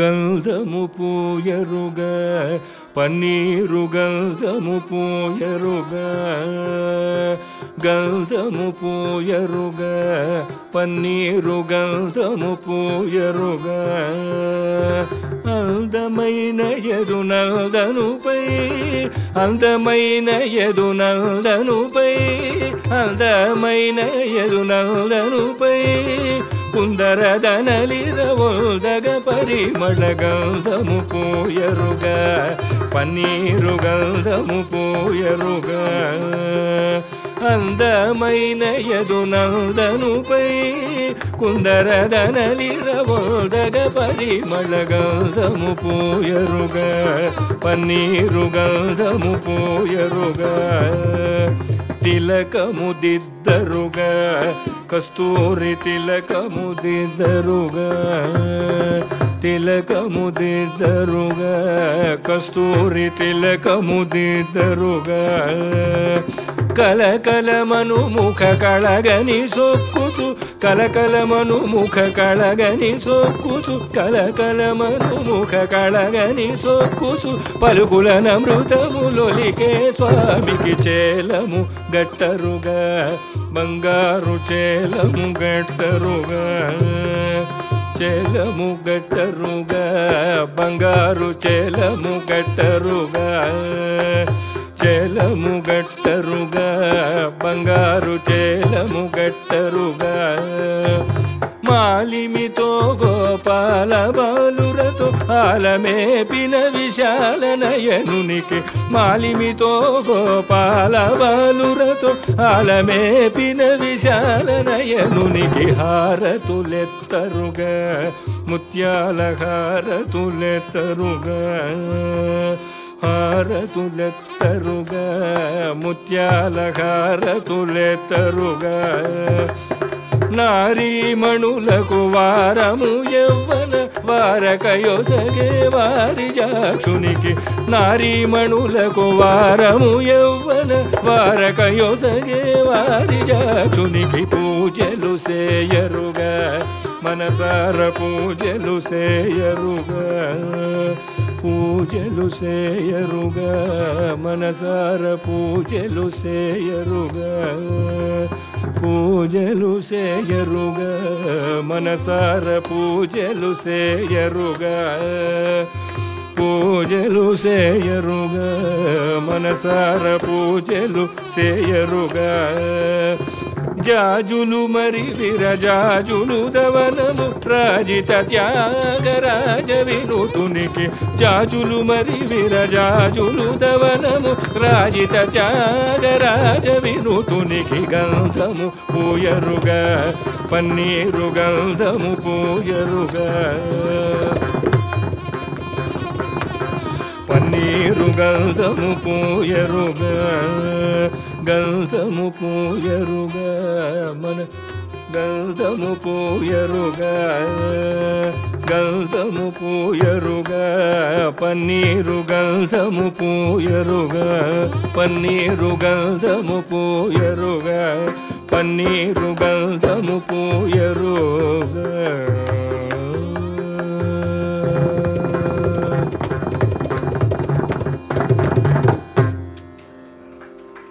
గంధము పూయరుగా పన్నీరు గంధము పూయరుగా గంధము పూయరుగా పన్నీరు గంధము పూయరుగా అందమైన ఎదు నందనుపై అందమైన ఎదు నందనుపై అందమైన ఎదు నందనుపై కుందరదనలిరవోదగ పరిమళ గంధము పోయరుగా పన్నీరు గంధము పోయరుగా అందమైన యదు నందనుపై కుందరదనలిరవోదగ పరిమళ గంధము పోయరుగా పన్నీరు గంధము పోయరుగా తిలకము దిద్దరుగా కస్తూరి తిలకము దిద్దరుగా తిలకము దిద్దరుగా కస్తూరి తిలకము దిద్దరుగా కలకలమను ముఖ కళగని సొక్కుచు కలకలమను ముఖ కళగని సొక్కుచు కలకలమను ముఖ కళగని సొక్కుచు. పలుకుల నమృతములొలికే స్వామికి చేలము గట్టరుగా బంగారు చేలము గట్టరుగా చేలము గట్టరుగా బంగారు చేలము గట్టరుగా. చేలము గట్టరుగా బంగారు చేలము గట్టరుగా. మాలిమితో గోపాల బాలురతో ఆలమేపిన విశాల నయనునికి మాలిమితో గోపాల బాలురతో ఆలమేపిన విశాల నయనునికి హారతులెత్తరుగా ముత్యాల హారతులెత్తరుగా. హారతులెత్తరుగా ముత్యాల హారతులెత్తరుగా నారీమణులకు వారము యవ్వన వారకయొసగే వారి జాక్షునికి నారీమణులకు వారము యవ్వన వారకయొసగే వారి జాక్షునికి పూజలు సేయరుగా మనసార పూజలు సేయరుగా పూజలు సేయరుగా మనసార పూజలు సేయరుగా పూజలు సేయరుగా మనసార పూజలు సేయరుగా పూజలు సేయరుగా మనసార పూజలు సేయరుగా జాజులు మరి విరజాజులు దవనము రాజిత త్యాగరాజ వినుతునికి జాజులు మరి విరజాజులు దవనము రాజిత త్యాగరాజ వినుతునికి గంధము పూయరుగా పన్నీరు గంధము పూయరుగా. పన్నీరు గంధము పూయరుగా. గౌతము పోయరుగా మన గౌతము పోయరుగా గౌతము పోయరుగా పన్నీరు గౌతము పోయరుగా పన్నీరు గౌతము పోయరుగా పన్నీరు గౌతము పోయరుగా.